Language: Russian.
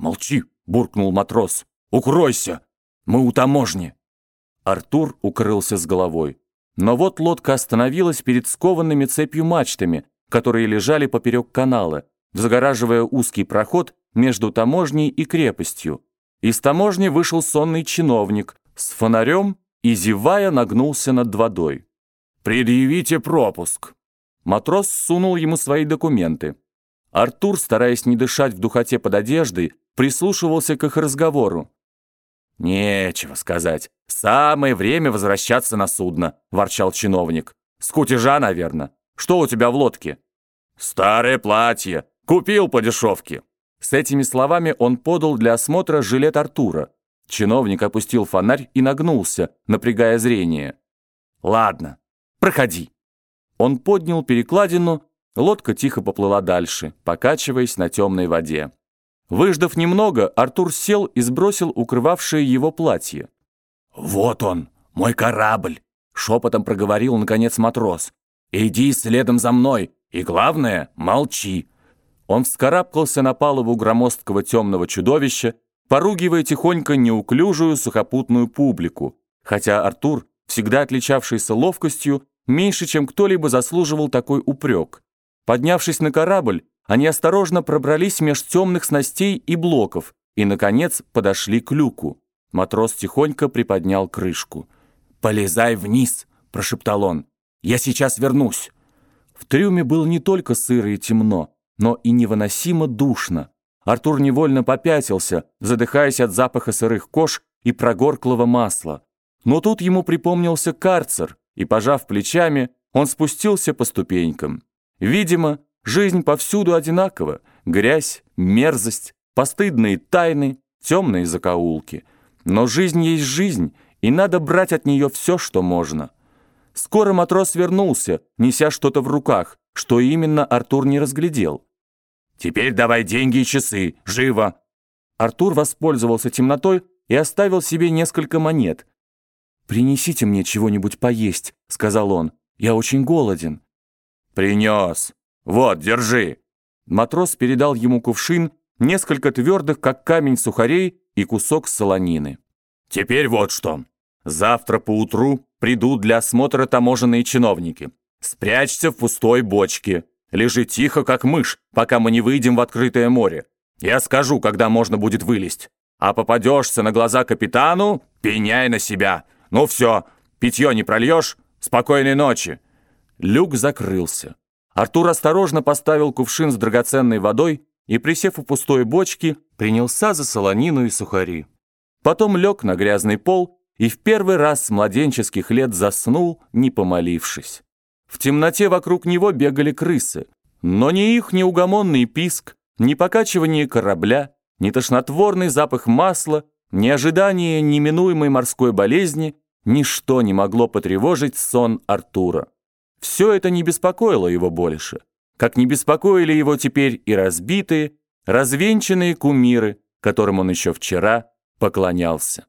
«Молчи!» — буркнул матрос. «Укройся! Мы у таможни!» Артур укрылся с головой. Но вот лодка остановилась перед скованными цепью мачтами, которые лежали поперек канала, загораживая узкий проход между таможней и крепостью. Из таможни вышел сонный чиновник с фонарем и, зевая, нагнулся над водой. «Предъявите пропуск!» Матрос сунул ему свои документы. Артур, стараясь не дышать в духоте под одеждой, прислушивался к их разговору. «Нечего сказать. Самое время возвращаться на судно», — ворчал чиновник. «С кутежа, наверное. Что у тебя в лодке?» «Старое платье. Купил по дешевке». С этими словами он подал для осмотра жилет Артура. Чиновник опустил фонарь и нагнулся, напрягая зрение. «Ладно, проходи». Он поднял перекладину, лодка тихо поплыла дальше, покачиваясь на темной воде. Выждав немного, Артур сел и сбросил укрывавшее его платье. «Вот он, мой корабль!» — шепотом проговорил, наконец, матрос. «Иди следом за мной, и главное, молчи!» Он вскарабкался на палубу громоздкого темного чудовища, поругивая тихонько неуклюжую сухопутную публику, хотя Артур, всегда отличавшийся ловкостью, меньше, чем кто-либо заслуживал такой упрек. Поднявшись на корабль, они осторожно пробрались меж темных снастей и блоков и, наконец, подошли к люку. Матрос тихонько приподнял крышку. «Полезай вниз!» – прошептал он. «Я сейчас вернусь!» В трюме было не только сыро и темно, но и невыносимо душно. Артур невольно попятился, задыхаясь от запаха сырых кож и прогорклого масла. Но тут ему припомнился карцер, и, пожав плечами, он спустился по ступенькам. Видимо, Жизнь повсюду одинакова. Грязь, мерзость, постыдные тайны, темные закоулки. Но жизнь есть жизнь, и надо брать от нее все, что можно. Скоро матрос вернулся, неся что-то в руках, что именно Артур не разглядел. «Теперь давай деньги и часы, живо!» Артур воспользовался темнотой и оставил себе несколько монет. «Принесите мне чего-нибудь поесть», — сказал он. «Я очень голоден». «Принес», «Вот, держи!» Матрос передал ему кувшин, несколько твердых, как камень, сухарей и кусок солонины. «Теперь вот что. Завтра поутру придут для осмотра таможенные чиновники. Спрячься в пустой бочке. Лежи тихо, как мышь, пока мы не выйдем в открытое море. Я скажу, когда можно будет вылезть. А попадешься на глаза капитану, пеняй на себя. Ну все, питье не прольешь? Спокойной ночи!» Люк закрылся. Артур осторожно поставил кувшин с драгоценной водой и, присев у пустой бочки, принялся за солонину и сухари. Потом лег на грязный пол и в первый раз с младенческих лет заснул, не помолившись. В темноте вокруг него бегали крысы, но ни их неугомонный писк, ни покачивание корабля, ни тошнотворный запах масла, ни ожидание неминуемой морской болезни, ничто не могло потревожить сон Артура. Все это не беспокоило его больше, как не беспокоили его теперь и разбитые, развенчанные кумиры, которым он еще вчера поклонялся.